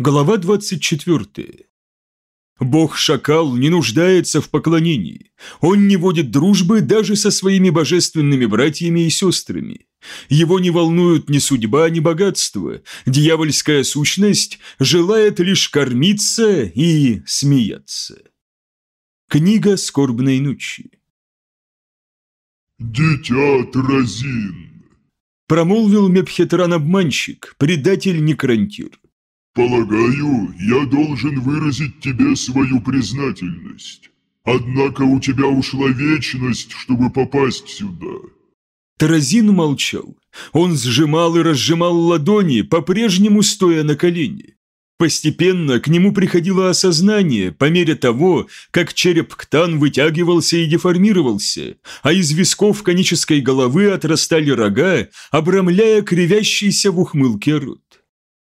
Глава 24. Бог-шакал не нуждается в поклонении. Он не водит дружбы даже со своими божественными братьями и сестрами. Его не волнуют ни судьба, ни богатство. Дьявольская сущность желает лишь кормиться и смеяться. Книга скорбной ночи. «Дитя Тразин!» Промолвил Мепхетран-обманщик, предатель-некрантир. «Полагаю, я должен выразить тебе свою признательность. Однако у тебя ушла вечность, чтобы попасть сюда». Таразин молчал. Он сжимал и разжимал ладони, по-прежнему стоя на колени. Постепенно к нему приходило осознание по мере того, как череп Ктан вытягивался и деформировался, а из висков конической головы отрастали рога, обрамляя кривящийся в ухмылке рот.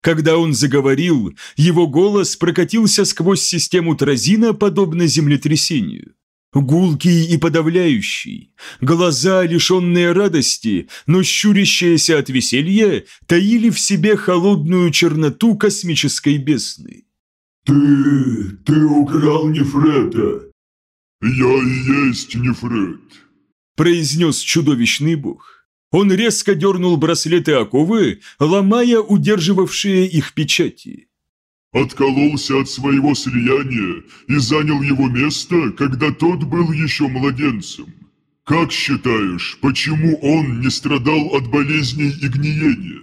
Когда он заговорил, его голос прокатился сквозь систему Тразина, подобно землетрясению. Гулкий и подавляющий, глаза, лишенные радости, но щурящиеся от веселья, таили в себе холодную черноту космической бесны. «Ты... ты украл Нефрета!» «Я и есть Нефрет!» произнес чудовищный бог. Он резко дернул браслеты оковы, ломая удерживавшие их печати. «Откололся от своего слияния и занял его место, когда тот был еще младенцем. Как считаешь, почему он не страдал от болезней и гниения?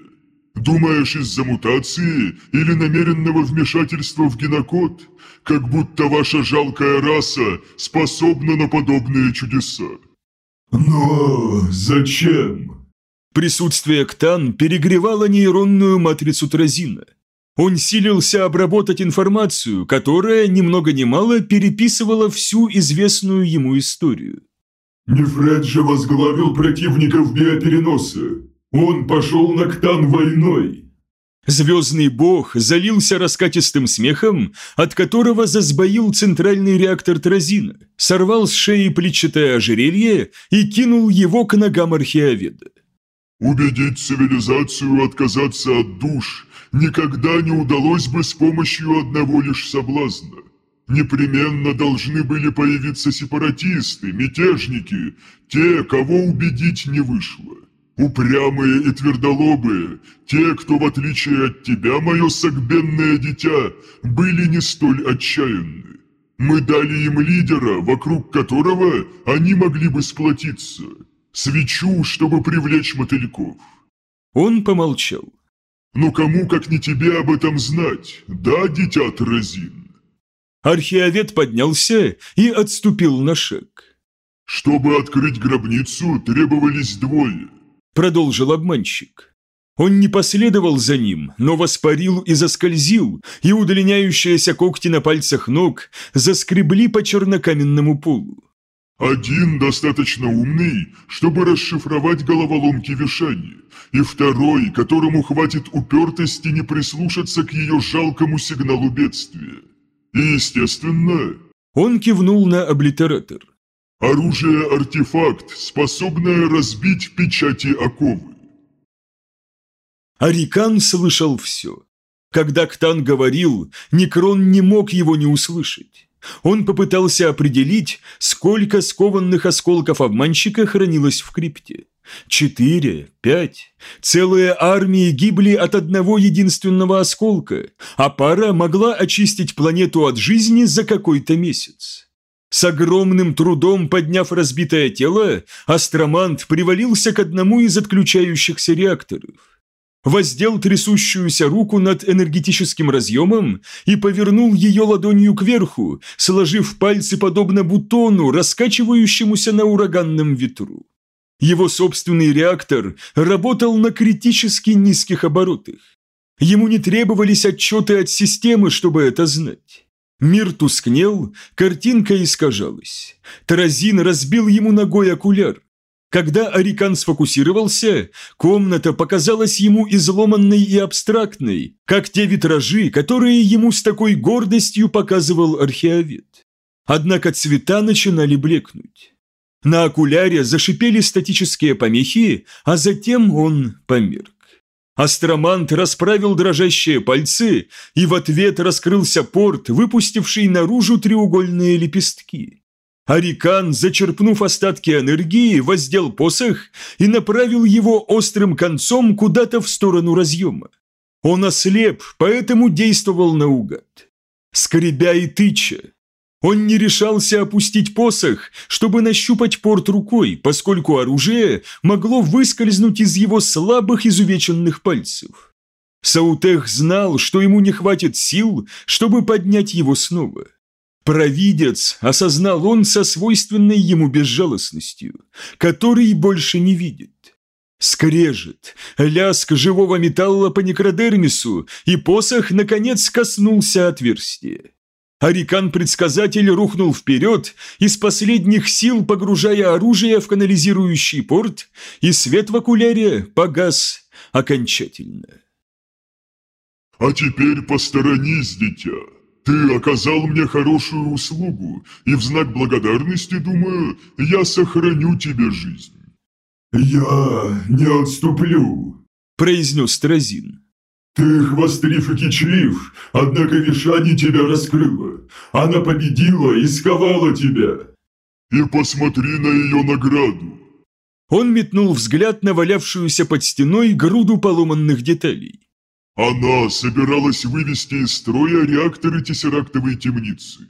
Думаешь, из-за мутации или намеренного вмешательства в генокод? Как будто ваша жалкая раса способна на подобные чудеса?» «Но зачем?» Присутствие Ктан перегревало нейронную матрицу Тразина. Он силился обработать информацию, которая, ни много ни мало, переписывала всю известную ему историю. «Нефред же возглавил противников биопереноса. Он пошел на Ктан войной». Звездный бог залился раскатистым смехом, от которого засбоил центральный реактор Тразина, сорвал с шеи плечатое ожерелье и кинул его к ногам археоведа. «Убедить цивилизацию отказаться от душ никогда не удалось бы с помощью одного лишь соблазна. Непременно должны были появиться сепаратисты, мятежники, те, кого убедить не вышло. Упрямые и твердолобые, те, кто, в отличие от тебя, мое согбенное дитя, были не столь отчаянны. Мы дали им лидера, вокруг которого они могли бы сплотиться. Свечу, чтобы привлечь мотыльков. Он помолчал. Но кому, как не тебе, об этом знать, да, дитя Тразин? Археовед поднялся и отступил на шаг. Чтобы открыть гробницу, требовались двое продолжил обманщик. Он не последовал за ним, но воспарил и заскользил, и удлиняющиеся когти на пальцах ног заскребли по чернокаменному полу. «Один достаточно умный, чтобы расшифровать головоломки Вишани, и второй, которому хватит упертости не прислушаться к ее жалкому сигналу бедствия. И, естественно...» Он кивнул на облитератор. Оружие-артефакт, способное разбить печати оковы. Арикан слышал все. Когда Ктан говорил, Некрон не мог его не услышать. Он попытался определить, сколько скованных осколков обманщика хранилось в крипте. Четыре, пять. Целые армии гибли от одного единственного осколка, а пара могла очистить планету от жизни за какой-то месяц. С огромным трудом подняв разбитое тело, астромант привалился к одному из отключающихся реакторов. Воздел трясущуюся руку над энергетическим разъемом и повернул ее ладонью кверху, сложив пальцы подобно бутону, раскачивающемуся на ураганном ветру. Его собственный реактор работал на критически низких оборотах. Ему не требовались отчеты от системы, чтобы это знать. Мир тускнел, картинка искажалась. Таразин разбил ему ногой окуляр. Когда Арикан сфокусировался, комната показалась ему изломанной и абстрактной, как те витражи, которые ему с такой гордостью показывал археовед. Однако цвета начинали блекнуть. На окуляре зашипели статические помехи, а затем он померк. Астромант расправил дрожащие пальцы, и в ответ раскрылся порт, выпустивший наружу треугольные лепестки. Арикан, зачерпнув остатки энергии, воздел посох и направил его острым концом куда-то в сторону разъема. Он ослеп, поэтому действовал наугад. Скребя и тыча. Он не решался опустить посох, чтобы нащупать порт рукой, поскольку оружие могло выскользнуть из его слабых изувеченных пальцев. Саутех знал, что ему не хватит сил, чтобы поднять его снова. Провидец, осознал он со свойственной ему безжалостностью, который больше не видит. Скрежет, ляск живого металла по некродермису, и посох, наконец, коснулся отверстия. Арикан-предсказатель рухнул вперед, из последних сил погружая оружие в канализирующий порт, и свет в окуляре погас окончательно. «А теперь посторонись, дитя!» Ты оказал мне хорошую услугу, и в знак благодарности, думаю, я сохраню тебе жизнь». «Я не отступлю», – произнес Тразин. «Ты хвастлив и кичлив, однако Вишани тебя раскрыла. Она победила и сковала тебя. И посмотри на ее награду». Он метнул взгляд на валявшуюся под стеной груду поломанных деталей. Она собиралась вывести из строя реакторы тессерактовой темницы.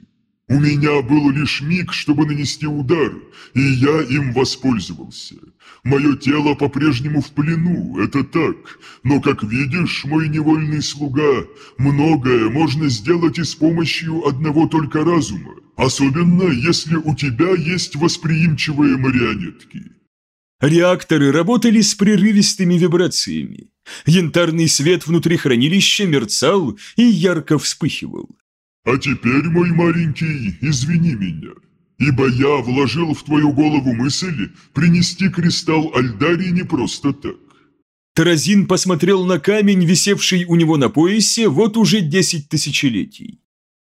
У меня был лишь миг, чтобы нанести удар, и я им воспользовался. Мое тело по-прежнему в плену, это так, но, как видишь, мой невольный слуга, многое можно сделать и с помощью одного только разума, особенно если у тебя есть восприимчивые марионетки. Реакторы работали с прерывистыми вибрациями. Янтарный свет внутри хранилища мерцал и ярко вспыхивал. «А теперь, мой маленький, извини меня, ибо я вложил в твою голову мысль принести кристалл Альдари не просто так». Таразин посмотрел на камень, висевший у него на поясе вот уже десять тысячелетий.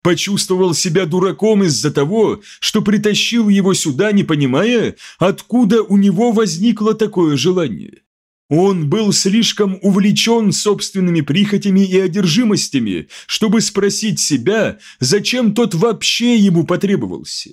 Почувствовал себя дураком из-за того, что притащил его сюда, не понимая, откуда у него возникло такое желание. Он был слишком увлечен собственными прихотями и одержимостями, чтобы спросить себя, зачем тот вообще ему потребовался.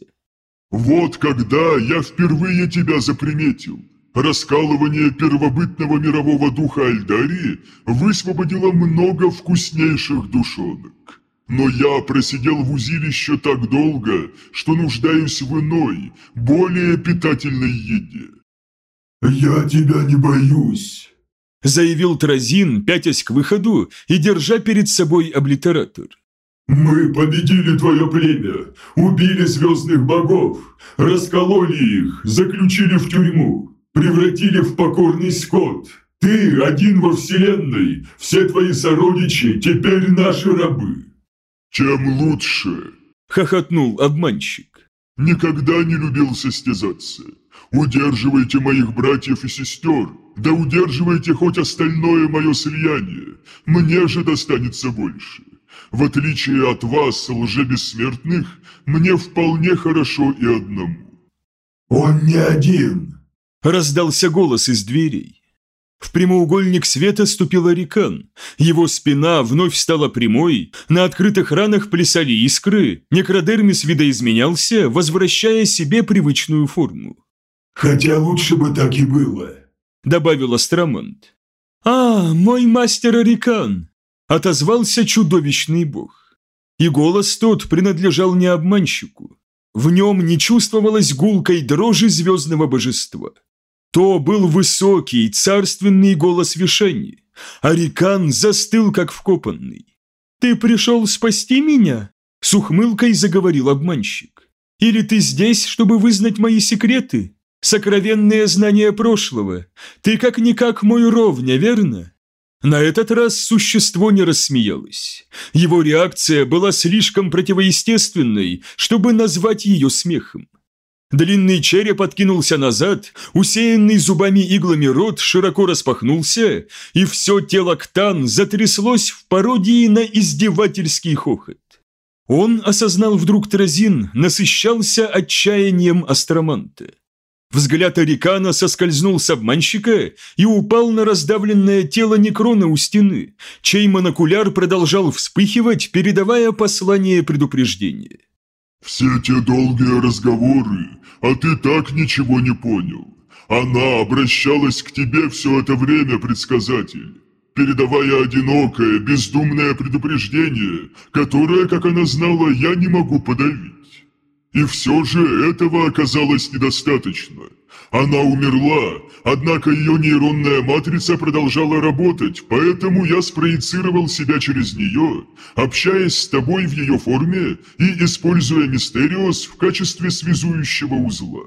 «Вот когда я впервые тебя заприметил. Раскалывание первобытного мирового духа Альдарии высвободило много вкуснейших душонок. Но я просидел в узилище так долго, что нуждаюсь в иной, более питательной еде. «Я тебя не боюсь», – заявил Тразин, пятясь к выходу и держа перед собой облитератор. «Мы победили твое племя, убили звездных богов, раскололи их, заключили в тюрьму, превратили в покорный скот. Ты один во вселенной, все твои сородичи теперь наши рабы». «Чем лучше?» – хохотнул обманщик. «Никогда не любил состязаться. Удерживайте моих братьев и сестер, да удерживайте хоть остальное мое слияние, мне же достанется больше. В отличие от вас, лжебессмертных, мне вполне хорошо и одному». «Он не один!» – раздался голос из дверей. В прямоугольник света ступил Арикан. Его спина вновь стала прямой, на открытых ранах плясали искры, некродермис видоизменялся, возвращая себе привычную форму. «Хотя лучше бы так и было», — добавил Астромонт. «А, мой мастер Арикан!» — отозвался чудовищный бог. И голос тот принадлежал не обманщику. В нем не чувствовалось гулкой дрожи звездного божества. То был высокий, царственный голос Вишени. Арикан застыл, как вкопанный. «Ты пришел спасти меня?» — с ухмылкой заговорил обманщик. «Или ты здесь, чтобы вызнать мои секреты?» Сокровенные знания прошлого. Ты как-никак мой ровня, верно?» На этот раз существо не рассмеялось. Его реакция была слишком противоестественной, чтобы назвать ее смехом. Длинный череп откинулся назад, усеянный зубами-иглами рот широко распахнулся, и все тело Ктан затряслось в пародии на издевательский хохот. Он осознал вдруг Тразин, насыщался отчаянием астроманта. Взгляд Арикана соскользнул с обманщика и упал на раздавленное тело Некрона у стены, чей монокуляр продолжал вспыхивать, передавая послание предупреждения. «Все те долгие разговоры, а ты так ничего не понял. Она обращалась к тебе все это время, предсказатель, передавая одинокое, бездумное предупреждение, которое, как она знала, я не могу подавить. И все же этого оказалось недостаточно. Она умерла, однако ее нейронная матрица продолжала работать, поэтому я спроецировал себя через нее, общаясь с тобой в ее форме и используя Мистериос в качестве связующего узла.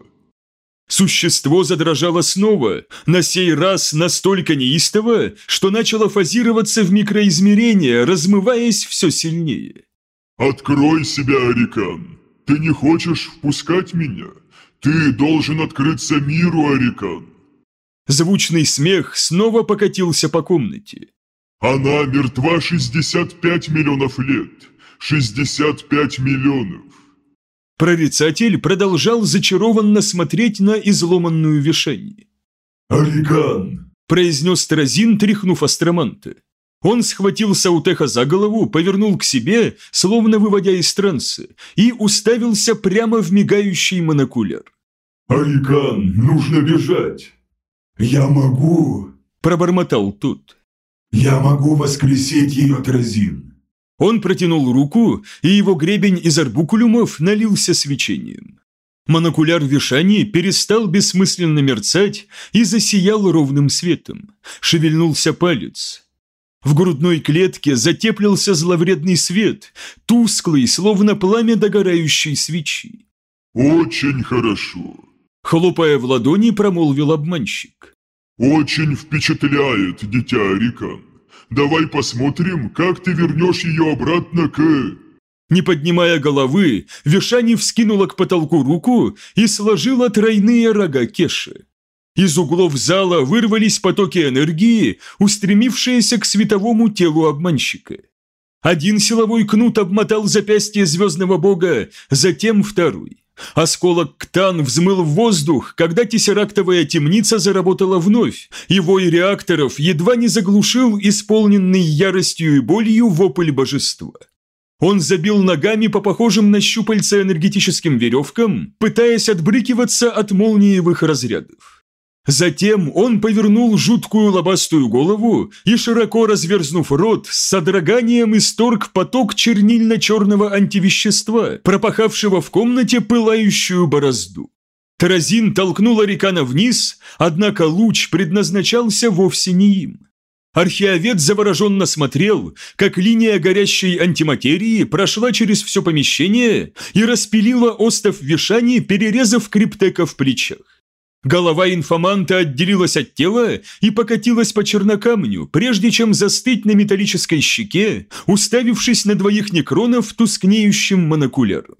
Существо задрожало снова, на сей раз настолько неистово, что начало фазироваться в микроизмерения, размываясь все сильнее. «Открой себя, Арикан!» Ты не хочешь впускать меня? Ты должен открыться миру, Арикан!» Звучный смех снова покатился по комнате. «Она мертва 65 миллионов лет! 65 миллионов!» Прорицатель продолжал зачарованно смотреть на изломанную вешание. «Арикан!» – произнес Таразин, тряхнув астроманта. Он схватил Саутеха за голову, повернул к себе, словно выводя из транса, и уставился прямо в мигающий монокуляр. «Арикан, нужно бежать!» «Я могу!» – пробормотал тот. «Я могу воскресить ее Тразин!» Он протянул руку, и его гребень из арбукулюмов налился свечением. Монокуляр Вишани перестал бессмысленно мерцать и засиял ровным светом. Шевельнулся палец. В грудной клетке затеплился зловредный свет, тусклый, словно пламя догорающей свечи. «Очень хорошо», — хлопая в ладони, промолвил обманщик. «Очень впечатляет, дитя Арикан. Давай посмотрим, как ты вернешь ее обратно к...» Не поднимая головы, Вишани вскинула к потолку руку и сложила тройные рога Кеши. Из углов зала вырвались потоки энергии, устремившиеся к световому телу обманщика. Один силовой кнут обмотал запястье звездного бога, затем второй. Осколок Ктан взмыл в воздух, когда тессерактовая темница заработала вновь, и вой реакторов едва не заглушил исполненный яростью и болью вопль божества. Он забил ногами по похожим на щупальца энергетическим веревкам, пытаясь отбрыкиваться от молниевых разрядов. Затем он повернул жуткую лобастую голову и, широко разверзнув рот, с содроганием исторг поток чернильно-черного антивещества, пропахавшего в комнате пылающую борозду. Таразин толкнул Арикана вниз, однако луч предназначался вовсе не им. Археовед завороженно смотрел, как линия горящей антиматерии прошла через все помещение и распилила остов Вишани, перерезав криптека в плечах. Голова инфоманта отделилась от тела и покатилась по чернокамню, прежде чем застыть на металлической щеке, уставившись на двоих некронов тускнеющим монокуляром.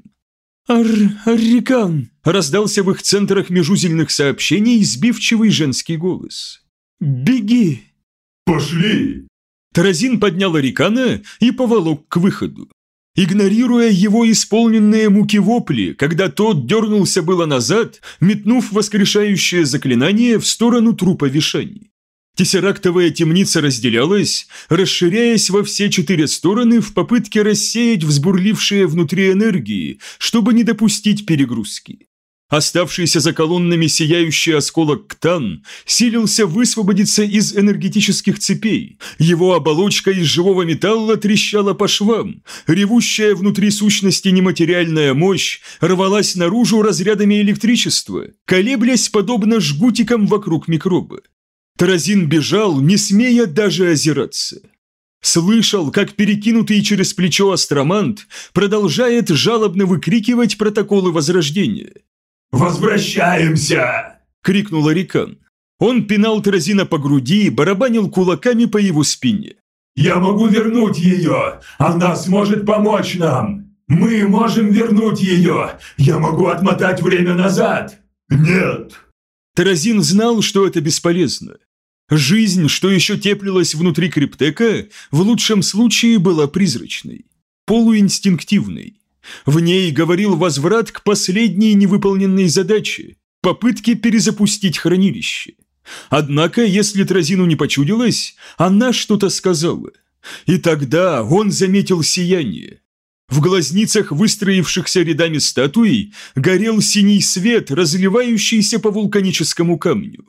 «Ар... Аррикан!» – раздался в их центрах межузельных сообщений сбивчивый женский голос. «Беги!» «Пошли!» Таразин поднял Арикана и поволок к выходу игнорируя его исполненные муки вопли, когда тот дернулся было назад, метнув воскрешающее заклинание в сторону трупа Вишани. Тессерактовая темница разделялась, расширяясь во все четыре стороны в попытке рассеять взбурлившие внутри энергии, чтобы не допустить перегрузки. Оставшийся за колоннами сияющий осколок Ктан силился высвободиться из энергетических цепей. Его оболочка из живого металла трещала по швам. Ревущая внутри сущности нематериальная мощь рвалась наружу разрядами электричества, колеблясь подобно жгутикам вокруг микроба. Таразин бежал, не смея даже озираться. Слышал, как перекинутый через плечо астромант продолжает жалобно выкрикивать протоколы Возрождения. «Возвращаемся!» – крикнул Арикан. Он пинал Таразина по груди и барабанил кулаками по его спине. «Я могу вернуть ее! Она сможет помочь нам! Мы можем вернуть ее! Я могу отмотать время назад!» «Нет!» Таразин знал, что это бесполезно. Жизнь, что еще теплилась внутри криптека, в лучшем случае была призрачной, полуинстинктивной. В ней говорил возврат к последней невыполненной задаче, Попытки перезапустить хранилище. Однако, если Тразину не почудилось, она что-то сказала. И тогда он заметил сияние. В глазницах выстроившихся рядами статуй горел синий свет, разливающийся по вулканическому камню.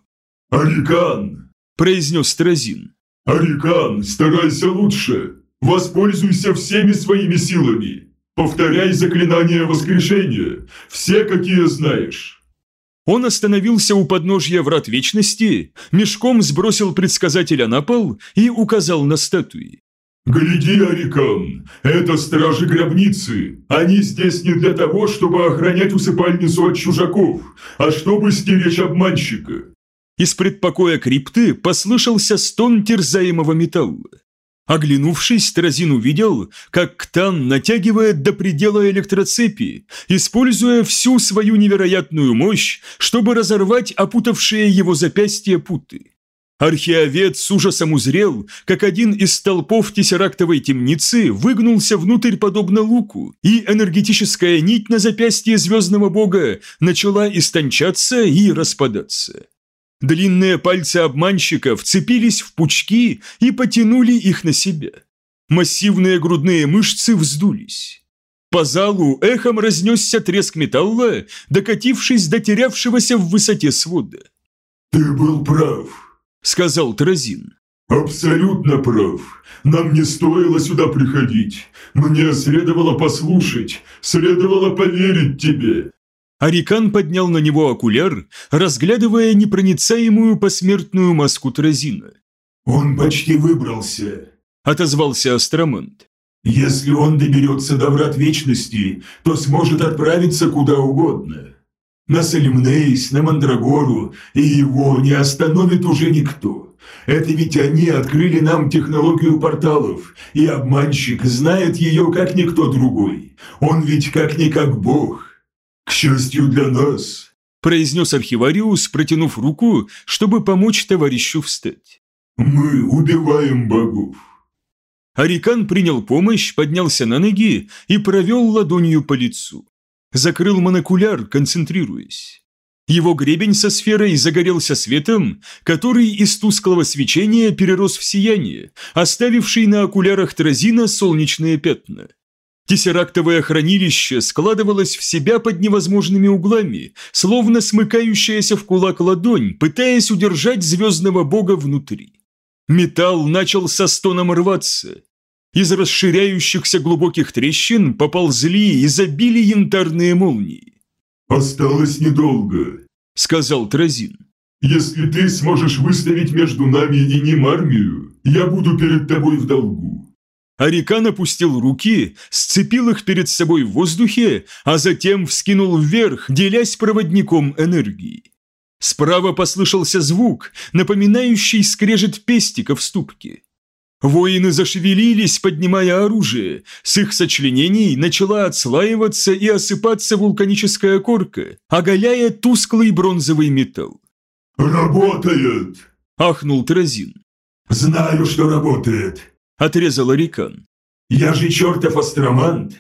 «Арикан!» – произнес Тразин. «Арикан, старайся лучше! Воспользуйся всеми своими силами! Повторяй заклинание воскрешения, все, какие знаешь!» Он остановился у подножья врат Вечности, мешком сбросил предсказателя на пол и указал на статуи. «Гляди, Арикан, это стражи гробницы. Они здесь не для того, чтобы охранять усыпальницу от чужаков, а чтобы стеречь обманщика». Из предпокоя крипты послышался стон терзаемого металла. Оглянувшись, Тразин увидел, как Ктан натягивает до предела электроцепи, используя всю свою невероятную мощь, чтобы разорвать опутавшие его запястья путы. Археовед с ужасом узрел, как один из столпов тессерактовой темницы выгнулся внутрь подобно луку, и энергетическая нить на запястье звездного бога начала истончаться и распадаться. Длинные пальцы обманщика вцепились в пучки и потянули их на себя. Массивные грудные мышцы вздулись. По залу эхом разнесся треск металла, докатившись до терявшегося в высоте свода. «Ты был прав», — сказал Тразин. «Абсолютно прав. Нам не стоило сюда приходить. Мне следовало послушать, следовало поверить тебе. Арикан поднял на него окуляр, разглядывая непроницаемую посмертную маску Тразина. «Он почти выбрался», – отозвался Астромант. «Если он доберется до Врат Вечности, то сможет отправиться куда угодно. На Салимнейс, на Мандрагору, и его не остановит уже никто. Это ведь они открыли нам технологию порталов, и обманщик знает ее как никто другой. Он ведь как-никак бог». «К счастью для нас», – произнес архивариус, протянув руку, чтобы помочь товарищу встать. «Мы убиваем богов». Арикан принял помощь, поднялся на ноги и провел ладонью по лицу. Закрыл монокуляр, концентрируясь. Его гребень со сферой загорелся светом, который из тусклого свечения перерос в сияние, оставивший на окулярах Тразина солнечные пятна. Тессерактовое хранилище складывалось в себя под невозможными углами, словно смыкающаяся в кулак ладонь, пытаясь удержать звездного бога внутри. Металл начал со стоном рваться. Из расширяющихся глубоких трещин поползли и забили янтарные молнии. «Осталось недолго», — сказал Тразин. «Если ты сможешь выставить между нами и ним армию, я буду перед тобой в долгу. Арикан опустил руки, сцепил их перед собой в воздухе, а затем вскинул вверх, делясь проводником энергии. Справа послышался звук, напоминающий скрежет пестика в ступке. Воины зашевелились, поднимая оружие. С их сочленений начала отслаиваться и осыпаться вулканическая корка, оголяя тусклый бронзовый металл. «Работает!» – ахнул Тразин. «Знаю, что работает отрезал Арикан. «Я же чертов астромант!»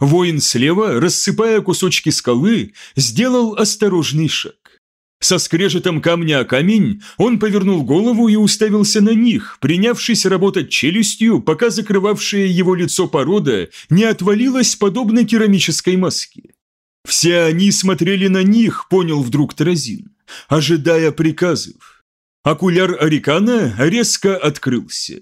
Воин слева, рассыпая кусочки скалы, сделал осторожный шаг. Со скрежетом камня о камень он повернул голову и уставился на них, принявшись работать челюстью, пока закрывавшее его лицо порода не отвалилась подобно керамической маске. Все они смотрели на них, понял вдруг Таразин, ожидая приказов. Окуляр Арикана резко открылся.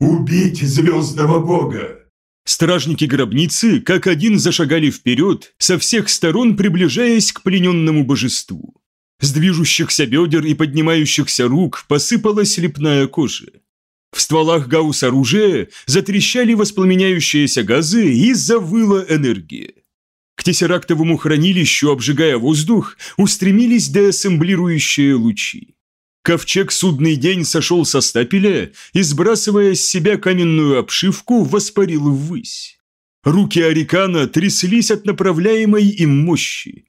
«Убить звездного бога!» Стражники гробницы как один зашагали вперед, со всех сторон приближаясь к плененному божеству. С движущихся бедер и поднимающихся рук посыпалась лепная кожа. В стволах гаусс оружия затрещали воспламеняющиеся газы и завыла энергия. К тессерактовому хранилищу, обжигая воздух, устремились деассемблирующие лучи. Ковчег судный день сошел со стапеля и, сбрасывая с себя каменную обшивку, воспарил ввысь. Руки Арикана тряслись от направляемой им мощи.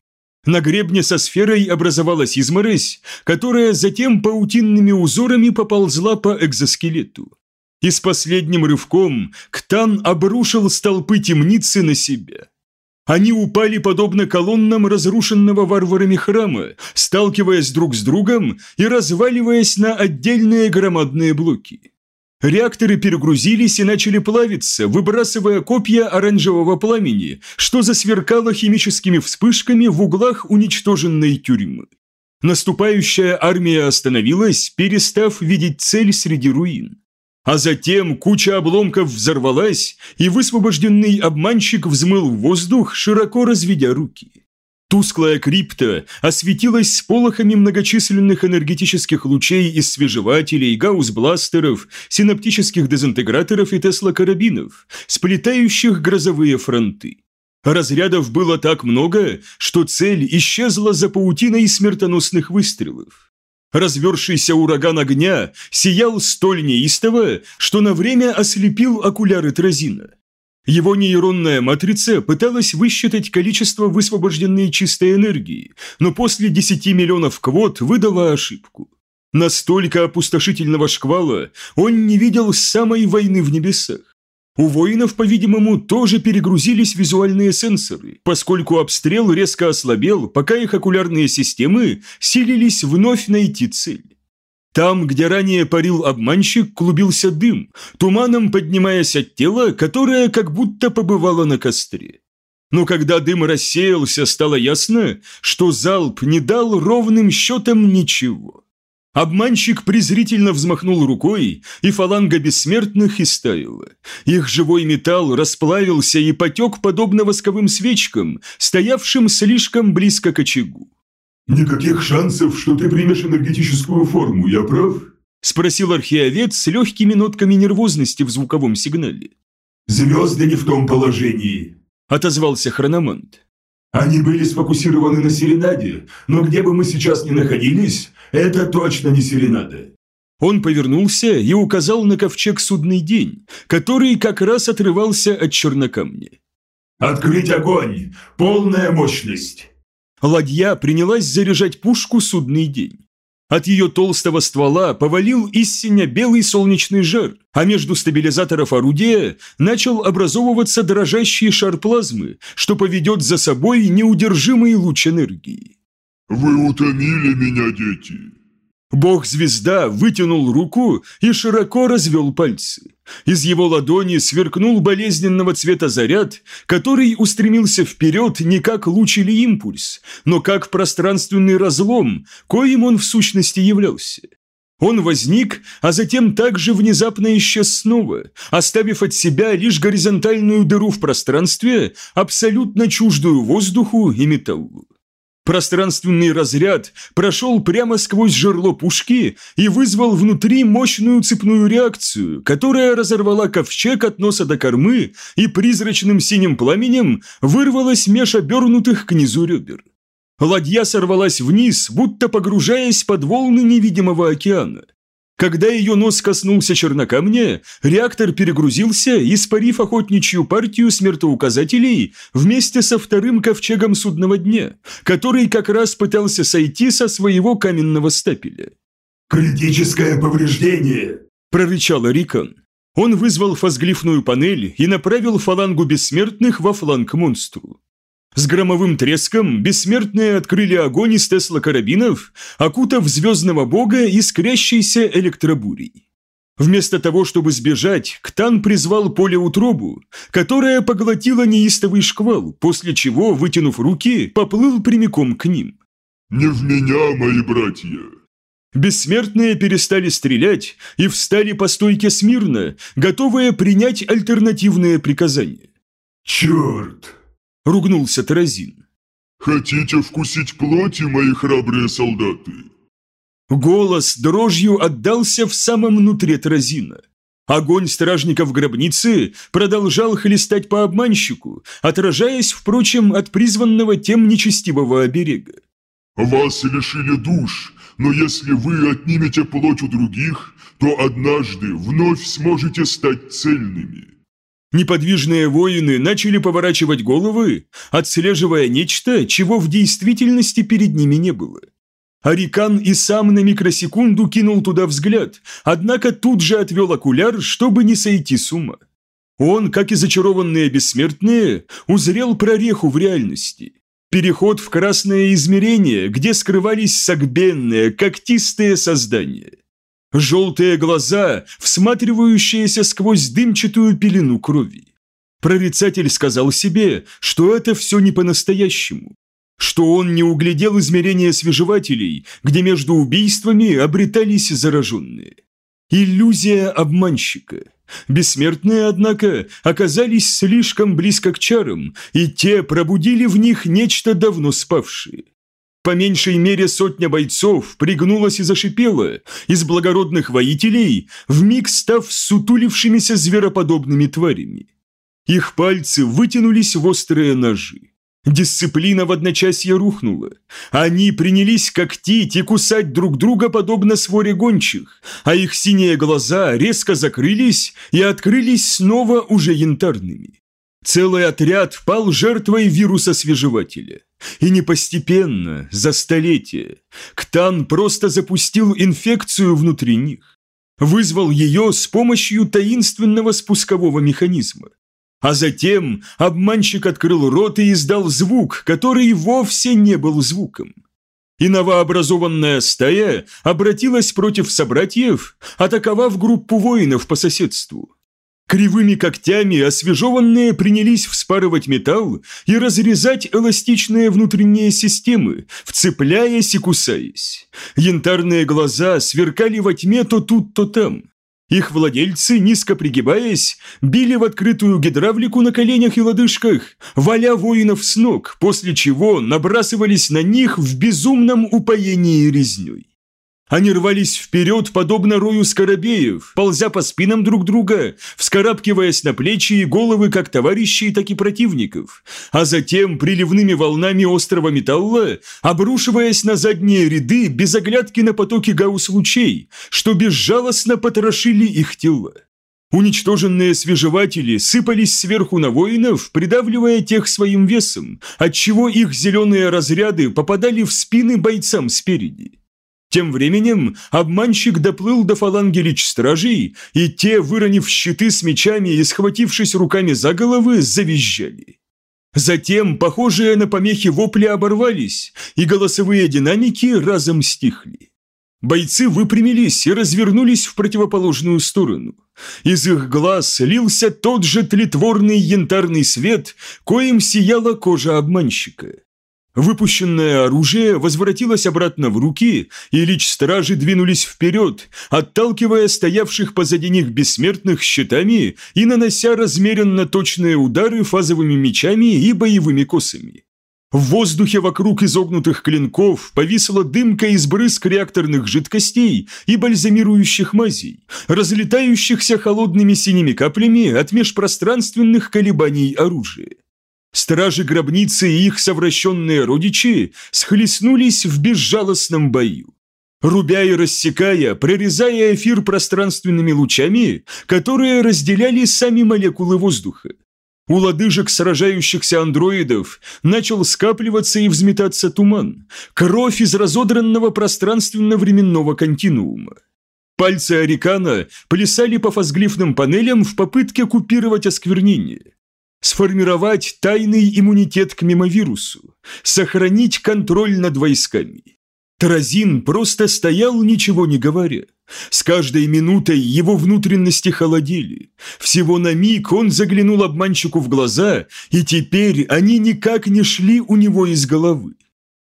На гребне со сферой образовалась изморозь, которая затем паутинными узорами поползла по экзоскелету. И с последним рывком Ктан обрушил столпы темницы на себя. Они упали подобно колоннам разрушенного варварами храма, сталкиваясь друг с другом и разваливаясь на отдельные громадные блоки. Реакторы перегрузились и начали плавиться, выбрасывая копья оранжевого пламени, что засверкало химическими вспышками в углах уничтоженной тюрьмы. Наступающая армия остановилась, перестав видеть цель среди руин. А затем куча обломков взорвалась, и высвобожденный обманщик взмыл в воздух, широко разведя руки. Тусклая крипта осветилась сполохами многочисленных энергетических лучей из свежевателей, гаусс-бластеров, синаптических дезинтеграторов и тесла-карабинов, сплетающих грозовые фронты. Разрядов было так много, что цель исчезла за паутиной смертоносных выстрелов. Развершийся ураган огня сиял столь неистово, что на время ослепил окуляры Тразина. Его нейронная матрица пыталась высчитать количество высвобожденной чистой энергии, но после 10 миллионов квот выдала ошибку. Настолько опустошительного шквала он не видел с самой войны в небесах. У воинов, по-видимому, тоже перегрузились визуальные сенсоры, поскольку обстрел резко ослабел, пока их окулярные системы силились вновь найти цель. Там, где ранее парил обманщик, клубился дым, туманом поднимаясь от тела, которое как будто побывало на костре. Но когда дым рассеялся, стало ясно, что залп не дал ровным счетом ничего. Обманщик презрительно взмахнул рукой, и фаланга бессмертных истаяла. Их живой металл расплавился и потек подобно восковым свечкам, стоявшим слишком близко к очагу. «Никаких шансов, что ты примешь энергетическую форму, я прав?» – спросил археовед с легкими нотками нервозности в звуковом сигнале. «Звезды не в том положении», – отозвался хрономант. Они были сфокусированы на Серенаде, но где бы мы сейчас ни находились, это точно не Серенада. Он повернулся и указал на ковчег «Судный день», который как раз отрывался от чернокамня. «Открыть огонь! Полная мощность!» Ладья принялась заряжать пушку «Судный день». От ее толстого ствола повалил истинно белый солнечный жар, а между стабилизаторов орудия начал образовываться дрожащий шар плазмы, что поведет за собой неудержимый луч энергии. «Вы утомили меня, дети!» Бог-звезда вытянул руку и широко развел пальцы. Из его ладони сверкнул болезненного цвета заряд, который устремился вперед не как луч или импульс, но как пространственный разлом, коим он в сущности являлся. Он возник, а затем также внезапно исчез снова, оставив от себя лишь горизонтальную дыру в пространстве, абсолютно чуждую воздуху и металлу. Пространственный разряд прошел прямо сквозь жерло пушки и вызвал внутри мощную цепную реакцию, которая разорвала ковчег от носа до кормы и призрачным синим пламенем вырвалась меж обернутых к низу ребер. Ладья сорвалась вниз, будто погружаясь под волны невидимого океана. Когда ее нос коснулся чернокамня, реактор перегрузился, испарив охотничью партию смертоуказателей вместе со вторым ковчегом судного дня, который как раз пытался сойти со своего каменного стапеля. «Критическое повреждение!» – прорычал Рикон. Он вызвал фазглифную панель и направил фалангу бессмертных во фланг монстру. С громовым треском бессмертные открыли огонь из Тесла-карабинов, окутав звездного бога искрящейся электробурей. Вместо того, чтобы сбежать, Ктан призвал поле утробу, которая поглотила неистовый шквал, после чего, вытянув руки, поплыл прямиком к ним. «Не в меня, мои братья!» Бессмертные перестали стрелять и встали по стойке смирно, готовые принять альтернативные приказания. «Черт!» – ругнулся Таразин. «Хотите вкусить плоти, мои храбрые солдаты?» Голос дрожью отдался в самом нутре Таразина. Огонь стражников гробницы продолжал хлестать по обманщику, отражаясь, впрочем, от призванного тем нечестивого оберега. «Вас лишили душ, но если вы отнимете плоть у других, то однажды вновь сможете стать цельными». Неподвижные воины начали поворачивать головы, отслеживая нечто, чего в действительности перед ними не было. Арикан и сам на микросекунду кинул туда взгляд, однако тут же отвел окуляр, чтобы не сойти с ума. Он, как и зачарованные бессмертные, узрел прореху в реальности. Переход в красное измерение, где скрывались согбенные, когтистые создания. Желтые глаза, всматривающиеся сквозь дымчатую пелену крови. Прорицатель сказал себе, что это все не по-настоящему, что он не углядел измерения свежевателей, где между убийствами обретались зараженные. Иллюзия обманщика. Бессмертные, однако, оказались слишком близко к чарам, и те пробудили в них нечто давно спавшее. По меньшей мере сотня бойцов пригнулась и зашипела, из благородных воителей, вмиг став сутулившимися звероподобными тварями. Их пальцы вытянулись в острые ножи. Дисциплина в одночасье рухнула. Они принялись когтить и кусать друг друга подобно своре гончих, а их синие глаза резко закрылись и открылись снова уже янтарными. Целый отряд пал жертвой вируса-свежевателя. И не постепенно, за столетия. Ктан просто запустил инфекцию внутри них. Вызвал ее с помощью таинственного спускового механизма. А затем обманщик открыл рот и издал звук, который вовсе не был звуком. И новообразованная стая обратилась против собратьев, атаковав группу воинов по соседству. Кривыми когтями освежеванные принялись вспарывать металл и разрезать эластичные внутренние системы, вцепляясь и кусаясь. Янтарные глаза сверкали во тьме то тут, то там. Их владельцы, низко пригибаясь, били в открытую гидравлику на коленях и лодыжках, валя воинов с ног, после чего набрасывались на них в безумном упоении резней. Они рвались вперед, подобно рою скоробеев, ползя по спинам друг друга, вскарабкиваясь на плечи и головы как товарищей, так и противников, а затем приливными волнами острого металла, обрушиваясь на задние ряды без оглядки на потоки гаусс-лучей, что безжалостно потрошили их тела. Уничтоженные свежеватели сыпались сверху на воинов, придавливая тех своим весом, отчего их зеленые разряды попадали в спины бойцам спереди. Тем временем обманщик доплыл до фаланги лич-стражей, и те, выронив щиты с мечами и схватившись руками за головы, завизжали. Затем, похожие на помехи вопли оборвались, и голосовые динамики разом стихли. Бойцы выпрямились и развернулись в противоположную сторону. Из их глаз лился тот же тлетворный янтарный свет, коим сияла кожа обманщика. Выпущенное оружие возвратилось обратно в руки, и лич-стражи двинулись вперед, отталкивая стоявших позади них бессмертных щитами и нанося размеренно точные удары фазовыми мечами и боевыми косами. В воздухе вокруг изогнутых клинков повисла дымка из брызг реакторных жидкостей и бальзамирующих мазей, разлетающихся холодными синими каплями от межпространственных колебаний оружия. Стражи гробницы и их совращенные родичи схлестнулись в безжалостном бою. Рубя и рассекая, прорезая эфир пространственными лучами, которые разделяли сами молекулы воздуха. У лодыжек сражающихся андроидов начал скапливаться и взметаться туман, кровь из разодранного пространственно-временного континуума. Пальцы Арикана плясали по фазглифным панелям в попытке купировать осквернение сформировать тайный иммунитет к мимовирусу, сохранить контроль над войсками. Таразин просто стоял, ничего не говоря. С каждой минутой его внутренности холодели. Всего на миг он заглянул обманщику в глаза, и теперь они никак не шли у него из головы.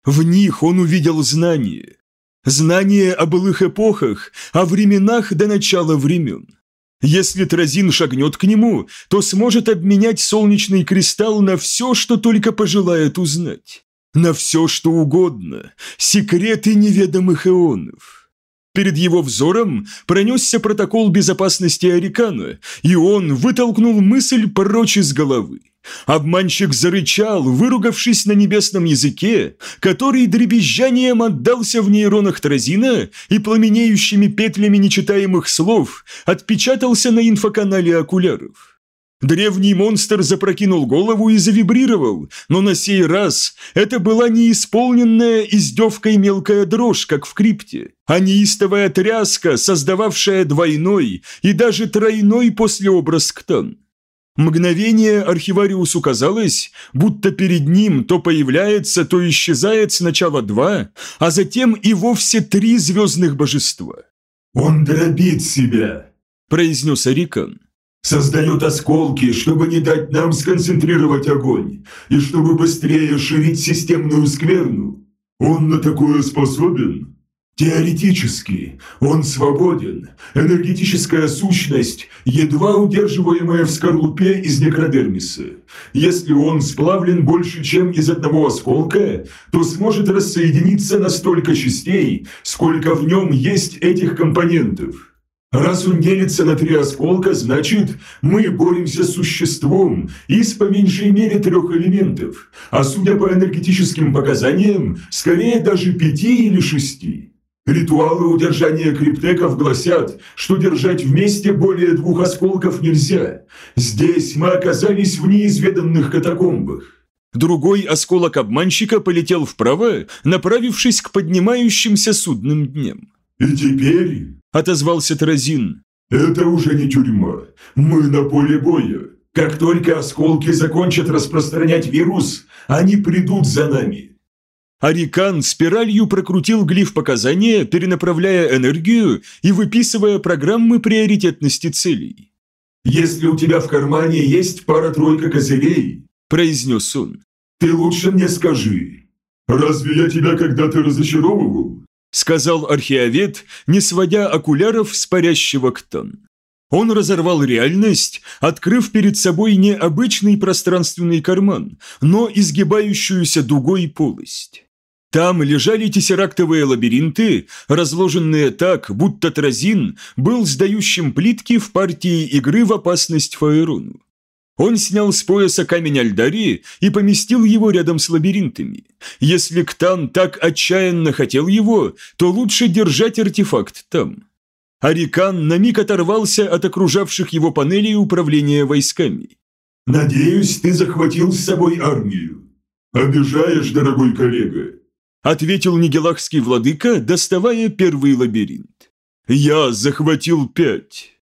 В них он увидел знания. Знания о былых эпохах, о временах до начала времен. Если Тразин шагнет к нему, то сможет обменять солнечный кристалл на все, что только пожелает узнать. На все, что угодно. Секреты неведомых эонов. Перед его взором пронесся протокол безопасности Арикана, и он вытолкнул мысль прочь из головы. Обманщик зарычал, выругавшись на небесном языке, который дребезжанием отдался в нейронах Тразина и пламенеющими петлями нечитаемых слов отпечатался на инфоканале окуляров. Древний монстр запрокинул голову и завибрировал, но на сей раз это была не исполненная издевкой мелкая дрожь, как в крипте, а неистовая тряска, создававшая двойной и даже тройной послеобраз ктан. Мгновение архивариусу казалось, будто перед ним то появляется, то исчезает сначала два, а затем и вовсе три звездных божества. «Он дробит себя», – произнес Арикан. «Создает осколки, чтобы не дать нам сконцентрировать огонь, и чтобы быстрее ширить системную скверну. Он на такое способен?» Теоретически он свободен. Энергетическая сущность, едва удерживаемая в скорлупе из некродермиса. Если он сплавлен больше, чем из одного осколка, то сможет рассоединиться на столько частей, сколько в нем есть этих компонентов. Раз он делится на три осколка, значит, мы боремся с существом из по меньшей мере трех элементов, а судя по энергетическим показаниям, скорее даже пяти или шести. Ритуалы удержания криптеков гласят, что держать вместе более двух осколков нельзя. Здесь мы оказались в неизведанных катакомбах. Другой осколок обманщика полетел вправо, направившись к поднимающимся судным дням. «И теперь», — отозвался Тразин, — «это уже не тюрьма. Мы на поле боя. Как только осколки закончат распространять вирус, они придут за нами. Арикан спиралью прокрутил глиф показания, перенаправляя энергию и выписывая программы приоритетности целей. «Если у тебя в кармане есть пара-тройка козырей», – произнес он, – «ты лучше мне скажи, разве я тебя когда-то разочаровывал?» – сказал археовед, не сводя окуляров с парящего ктан. Он разорвал реальность, открыв перед собой не обычный пространственный карман, но изгибающуюся дугой полость. Там лежали тессерактовые лабиринты, разложенные так, будто Тразин был сдающим плитки в партии игры в опасность Фаерону. Он снял с пояса камень Альдари и поместил его рядом с лабиринтами. Если Ктан так отчаянно хотел его, то лучше держать артефакт там. Арикан на миг оторвался от окружавших его панелей управления войсками. «Надеюсь, ты захватил с собой армию. Обижаешь, дорогой коллега ответил нигелахский владыка, доставая первый лабиринт. «Я захватил пять».